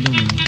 si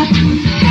heart.